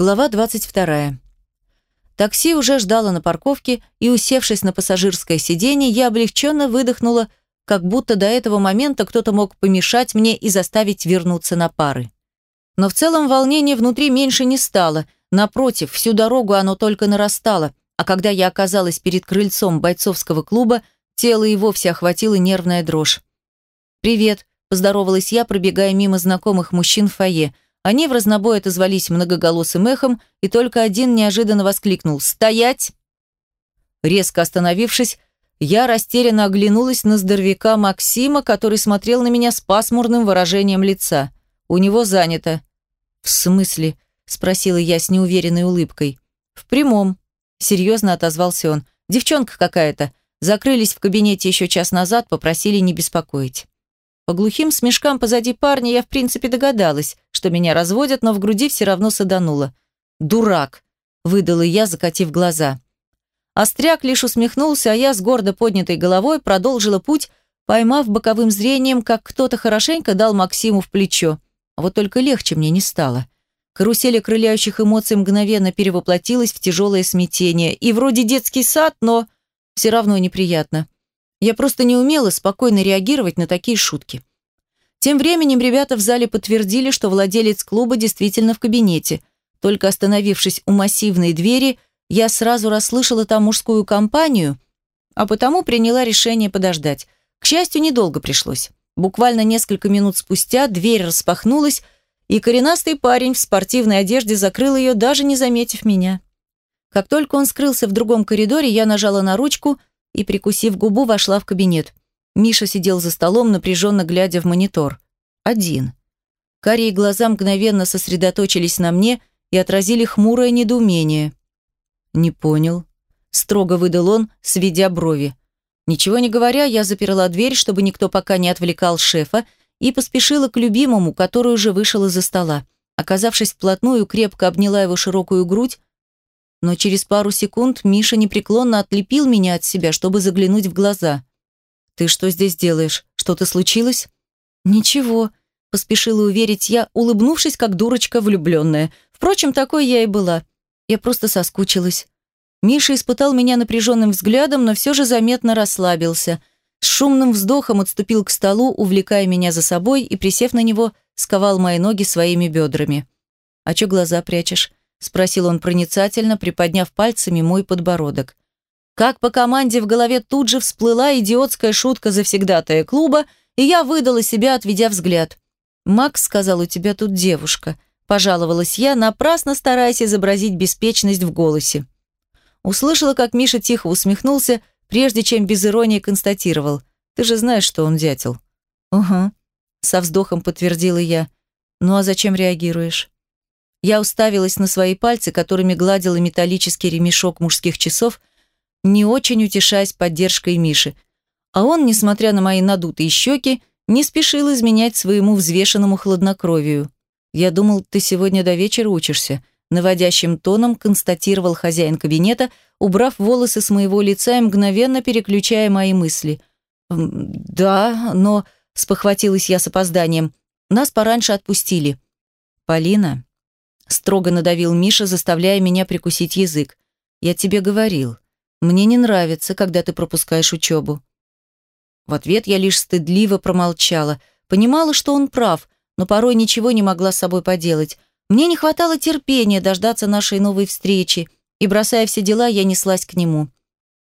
Глава 22. Такси уже ждало на парковке, и, усевшись на пассажирское сиденье, я облегченно выдохнула, как будто до этого момента кто-то мог помешать мне и заставить вернуться на пары. Но в целом волнение внутри меньше не стало, напротив, всю дорогу оно только нарастало, а когда я оказалась перед крыльцом бойцовского клуба, тело и вовсе охватила нервная дрожь. «Привет», – поздоровалась я, пробегая мимо знакомых мужчин в фойе – они в разнобой отозвались многоголосым эхом, и только один неожиданно воскликнул «Стоять!». Резко остановившись, я растерянно оглянулась на здоровяка Максима, который смотрел на меня с пасмурным выражением лица. У него занято. «В смысле?» – спросила я с неуверенной улыбкой. «В прямом», – серьезно отозвался он. «Девчонка какая-то. Закрылись в кабинете еще час назад, попросили не беспокоить». По глухим смешкам позади парня я в принципе догадалась, что меня разводят, но в груди все равно садануло. «Дурак!» – выдала я, закатив глаза. Остряк лишь усмехнулся, а я с гордо поднятой головой продолжила путь, поймав боковым зрением, как кто-то хорошенько дал Максиму в плечо. Вот только легче мне не стало. Карусель окрыляющих эмоций мгновенно перевоплотилась в тяжелое смятение. И вроде детский сад, но все равно неприятно. Я просто не умела спокойно реагировать на такие шутки. Тем временем ребята в зале подтвердили, что владелец клуба действительно в кабинете. Только остановившись у массивной двери, я сразу расслышала там мужскую компанию, а потому приняла решение подождать. К счастью, недолго пришлось. Буквально несколько минут спустя дверь распахнулась, и коренастый парень в спортивной одежде закрыл ее, даже не заметив меня. Как только он скрылся в другом коридоре, я нажала на ручку и, прикусив губу, вошла в кабинет. Миша сидел за столом, напряженно глядя в монитор. Один. Карие глаза мгновенно сосредоточились на мне и отразили хмурое недоумение. «Не понял», – строго выдал он, сведя брови. Ничего не говоря, я заперла дверь, чтобы никто пока не отвлекал шефа, и поспешила к любимому, который уже вышел из-за стола. Оказавшись вплотную, крепко обняла его широкую грудь, но через пару секунд Миша непреклонно отлепил меня от себя, чтобы заглянуть в глаза. «Ты что здесь делаешь? Что-то случилось?» «Ничего», – поспешила уверить я, улыбнувшись, как дурочка влюбленная. Впрочем, такой я и была. Я просто соскучилась. Миша испытал меня напряженным взглядом, но все же заметно расслабился. С шумным вздохом отступил к столу, увлекая меня за собой и, присев на него, сковал мои ноги своими бедрами. «А чё глаза прячешь?» – спросил он проницательно, приподняв пальцами мой подбородок. Как по команде в голове тут же всплыла идиотская шутка завсегдатая клуба, и я выдала себя, отведя взгляд. «Макс сказал, у тебя тут девушка», – пожаловалась я, напрасно стараясь изобразить беспечность в голосе. Услышала, как Миша тихо усмехнулся, прежде чем без иронии констатировал. «Ты же знаешь, что он дятел». «Угу», – со вздохом подтвердила я. «Ну а зачем реагируешь?» Я уставилась на свои пальцы, которыми гладила металлический ремешок мужских часов, не очень утешаясь поддержкой Миши. А он, несмотря на мои надутые щеки, не спешил изменять своему взвешенному хладнокровию. «Я думал, ты сегодня до вечера учишься», наводящим тоном констатировал хозяин кабинета, убрав волосы с моего лица и мгновенно переключая мои мысли. «Да, но...» – спохватилась я с опозданием. «Нас пораньше отпустили». «Полина», Строго надавил Миша, заставляя меня прикусить язык. «Я тебе говорил. Мне не нравится, когда ты пропускаешь учебу». В ответ я лишь стыдливо промолчала. Понимала, что он прав, но порой ничего не могла с собой поделать. Мне не хватало терпения дождаться нашей новой встречи, и, бросая все дела, я неслась к нему.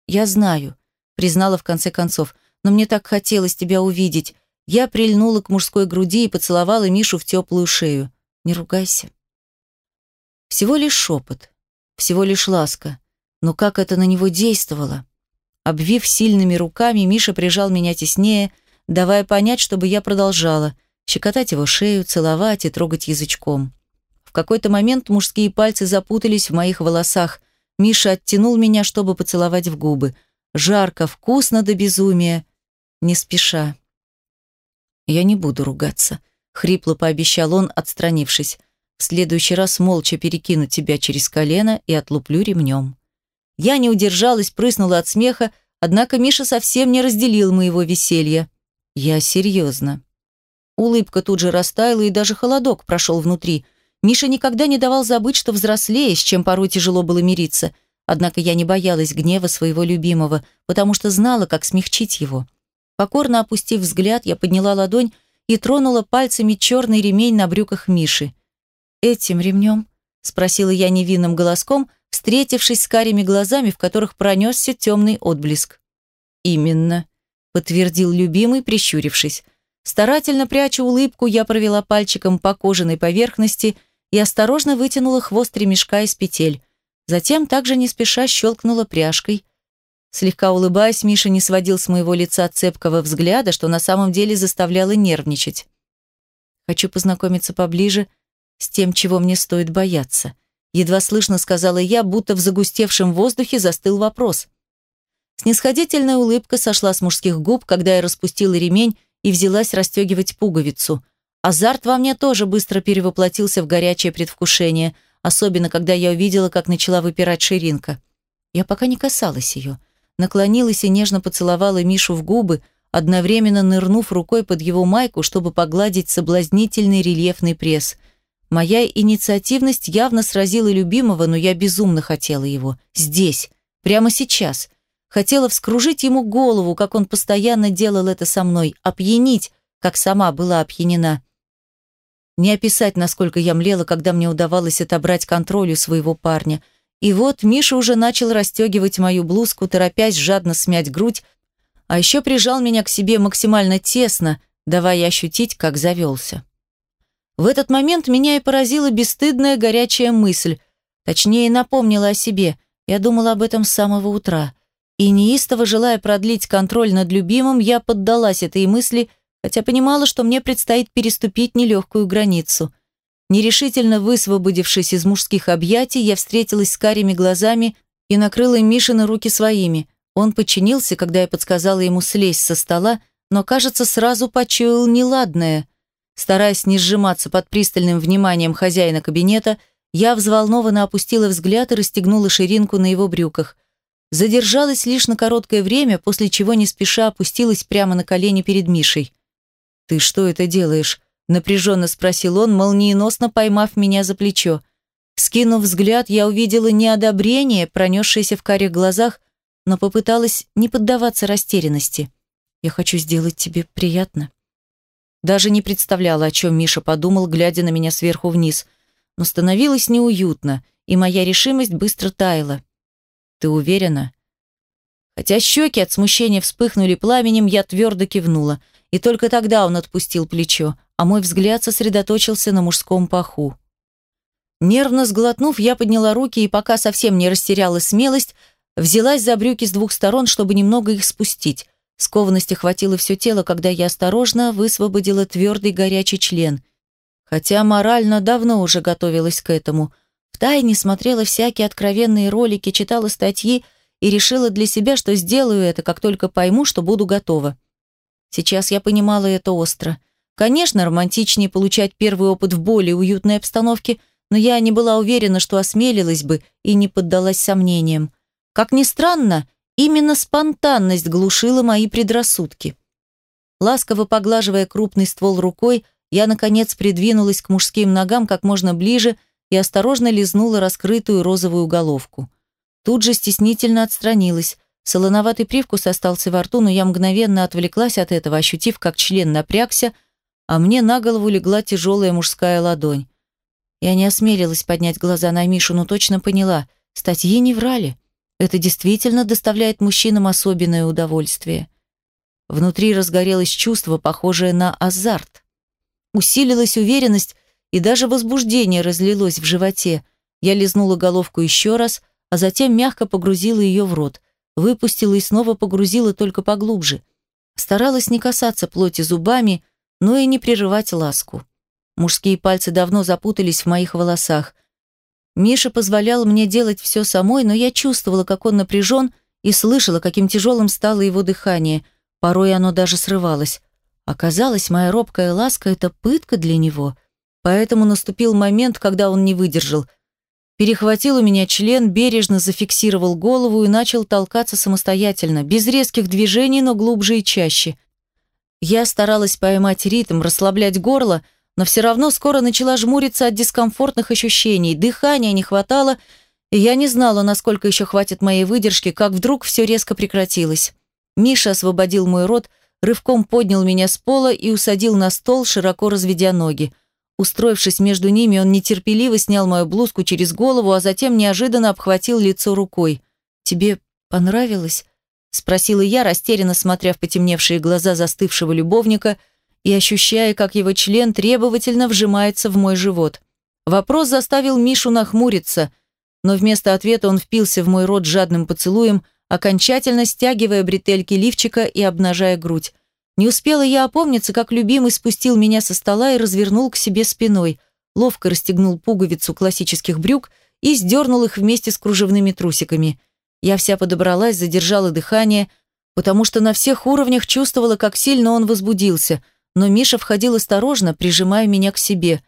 «Я знаю», — признала в конце концов, «но мне так хотелось тебя увидеть». Я прильнула к мужской груди и поцеловала Мишу в теплую шею. «Не ругайся». Всего лишь шепот, всего лишь ласка. Но как это на него действовало? Обвив сильными руками, Миша прижал меня теснее, давая понять, чтобы я продолжала, щекотать его шею, целовать и трогать язычком. В какой-то момент мужские пальцы запутались в моих волосах. Миша оттянул меня, чтобы поцеловать в губы. Жарко, вкусно до безумия. Не спеша. «Я не буду ругаться», — хрипло пообещал он, отстранившись. В следующий раз молча перекину тебя через колено и отлуплю ремнем. Я не удержалась, прыснула от смеха, однако Миша совсем не разделил моего веселья. Я серьезно. Улыбка тут же растаяла, и даже холодок прошел внутри. Миша никогда не давал забыть, что взрослее, с чем порой тяжело было мириться. Однако я не боялась гнева своего любимого, потому что знала, как смягчить его. Покорно опустив взгляд, я подняла ладонь и тронула пальцами черный ремень на брюках Миши. «Этим ремнем?» – спросила я невинным голоском, встретившись с карими глазами, в которых пронесся темный отблеск. «Именно», – подтвердил любимый, прищурившись. Старательно пряча улыбку, я провела пальчиком по кожаной поверхности и осторожно вытянула хвост ремешка из петель. Затем также не спеша щелкнула пряжкой. Слегка улыбаясь, Миша не сводил с моего лица цепкого взгляда, что на самом деле заставляло нервничать. «Хочу познакомиться поближе с тем, чего мне стоит бояться», едва слышно сказала я, будто в загустевшем воздухе застыл вопрос. Снисходительная улыбка сошла с мужских губ, когда я распустила ремень и взялась расстегивать пуговицу. Азарт во мне тоже быстро перевоплотился в горячее предвкушение, особенно когда я увидела, как начала выпирать ширинка. Я пока не касалась ее. Наклонилась и нежно поцеловала Мишу в губы, одновременно нырнув рукой под его майку, чтобы погладить соблазнительный рельефный пресс. Моя инициативность явно сразила любимого, но я безумно хотела его. Здесь, прямо сейчас. Хотела вскружить ему голову, как он постоянно делал это со мной, опьянить, как сама была опьянена. Не описать, насколько я млела, когда мне удавалось отобрать контроль у своего парня. И вот Миша уже начал расстегивать мою блузку, торопясь жадно смять грудь, а еще прижал меня к себе максимально тесно, давая ощутить, как завелся. В этот момент меня и поразила бесстыдная горячая мысль, точнее напомнила о себе. Я думала об этом с самого утра. И неистово желая продлить контроль над любимым, я поддалась этой мысли, хотя понимала, что мне предстоит переступить нелегкую границу. Нерешительно высвободившись из мужских объятий, я встретилась с карими глазами и накрыла Мишины руки своими. Он подчинился, когда я подсказала ему слезть со стола, но, кажется, сразу почуял неладное. Стараясь не сжиматься под пристальным вниманием хозяина кабинета, я взволнованно опустила взгляд и расстегнула ширинку на его брюках. Задержалась лишь на короткое время, после чего не спеша опустилась прямо на колени перед Мишей. «Ты что это делаешь?» – напряженно спросил он, молниеносно поймав меня за плечо. Скинув взгляд, я увидела неодобрение, пронесшееся в карих глазах, но попыталась не поддаваться растерянности. «Я хочу сделать тебе приятно». Даже не представляла, о чем Миша подумал, глядя на меня сверху вниз, но становилось неуютно, и моя решимость быстро таяла. Ты уверена? Хотя щеки от смущения вспыхнули пламенем, я твердо кивнула. И только тогда он отпустил плечо, а мой взгляд сосредоточился на мужском паху. Нервно сглотнув, я подняла руки и, пока совсем не растеряла смелость, взялась за брюки с двух сторон, чтобы немного их спустить. Скованности хватило все тело, когда я осторожно высвободила твердый горячий член. Хотя морально давно уже готовилась к этому – Втайне смотрела всякие откровенные ролики, читала статьи и решила для себя, что сделаю это, как только пойму, что буду готова. Сейчас я понимала это остро. Конечно, романтичнее получать первый опыт в более уютной обстановке, но я не была уверена, что осмелилась бы и не поддалась сомнениям. Как ни странно, именно спонтанность глушила мои предрассудки. Ласково поглаживая крупный ствол рукой, я, наконец, придвинулась к мужским ногам как можно ближе, и осторожно лизнула раскрытую розовую головку. Тут же стеснительно отстранилась. Солоноватый привкус остался во рту, но я мгновенно отвлеклась от этого, ощутив, как член напрягся, а мне на голову легла тяжелая мужская ладонь. Я не осмелилась поднять глаза на Мишу, но точно поняла, статьи не врали. Это действительно доставляет мужчинам особенное удовольствие. Внутри разгорелось чувство, похожее на азарт. Усилилась уверенность, и даже возбуждение разлилось в животе. Я лизнула головку еще раз, а затем мягко погрузила ее в рот, выпустила и снова погрузила только поглубже. Старалась не касаться плоти зубами, но и не прерывать ласку. Мужские пальцы давно запутались в моих волосах. Миша позволял мне делать все самой, но я чувствовала, как он напряжен, и слышала, каким тяжелым стало его дыхание. Порой оно даже срывалось. Оказалось, моя робкая ласка — это пытка для него. Поэтому наступил момент, когда он не выдержал. Перехватил у меня член, бережно зафиксировал голову и начал толкаться самостоятельно, без резких движений, но глубже и чаще. Я старалась поймать ритм, расслаблять горло, но все равно скоро начала жмуриться от дискомфортных ощущений, дыхания не хватало, и я не знала, насколько еще хватит моей выдержки, как вдруг все резко прекратилось. Миша освободил мой рот, рывком поднял меня с пола и усадил на стол, широко разведя ноги. Устроившись между ними, он нетерпеливо снял мою блузку через голову, а затем неожиданно обхватил лицо рукой. «Тебе понравилось?» – спросила я, растерянно смотря в потемневшие глаза застывшего любовника и ощущая, как его член требовательно вжимается в мой живот. Вопрос заставил Мишу нахмуриться, но вместо ответа он впился в мой рот жадным поцелуем, окончательно стягивая бретельки лифчика и обнажая грудь. Не успела я опомниться, как любимый спустил меня со стола и развернул к себе спиной, ловко расстегнул пуговицу классических брюк и сдернул их вместе с кружевными трусиками. Я вся подобралась, задержала дыхание, потому что на всех уровнях чувствовала, как сильно он возбудился, но Миша входил осторожно, прижимая меня к себе.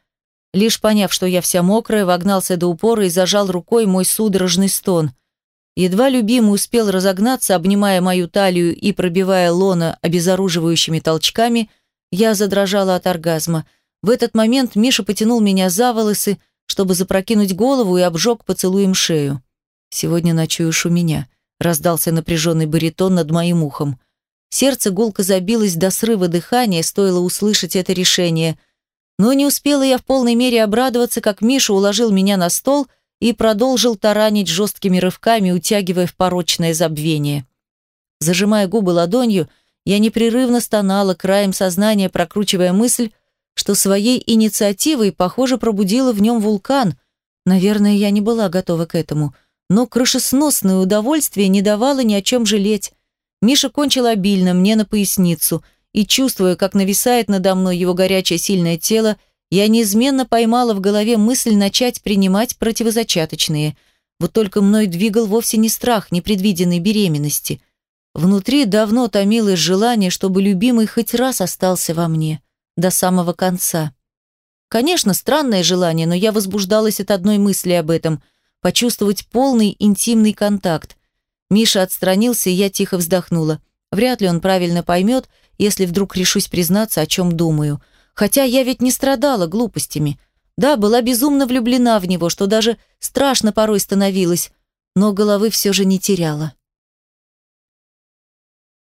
Лишь поняв, что я вся мокрая, вогнался до упора и зажал рукой мой судорожный стон – Едва любимый успел разогнаться, обнимая мою талию и пробивая лона обезоруживающими толчками, я задрожала от оргазма. В этот момент Миша потянул меня за волосы, чтобы запрокинуть голову и обжег поцелуем шею. «Сегодня ночуешь у меня», — раздался напряженный баритон над моим ухом. Сердце гулко забилось до срыва дыхания, стоило услышать это решение. Но не успела я в полной мере обрадоваться, как Миша уложил меня на стол — и продолжил таранить жесткими рывками, утягивая в порочное забвение. Зажимая губы ладонью, я непрерывно стонала, краем сознания прокручивая мысль, что своей инициативой, похоже, пробудила в нем вулкан. Наверное, я не была готова к этому, но крышесносное удовольствие не давало ни о чем жалеть. Миша кончил обильно мне на поясницу, и, чувствуя, как нависает надо мной его горячее сильное тело, я неизменно поймала в голове мысль начать принимать противозачаточные. Вот только мной двигал вовсе не страх непредвиденной беременности. Внутри давно томилось желание, чтобы любимый хоть раз остался во мне. До самого конца. Конечно, странное желание, но я возбуждалась от одной мысли об этом – почувствовать полный интимный контакт. Миша отстранился, и я тихо вздохнула. Вряд ли он правильно поймет, если вдруг решусь признаться, о чем думаю – Хотя я ведь не страдала глупостями. Да, была безумно влюблена в него, что даже страшно порой становилось, но головы все же не теряла.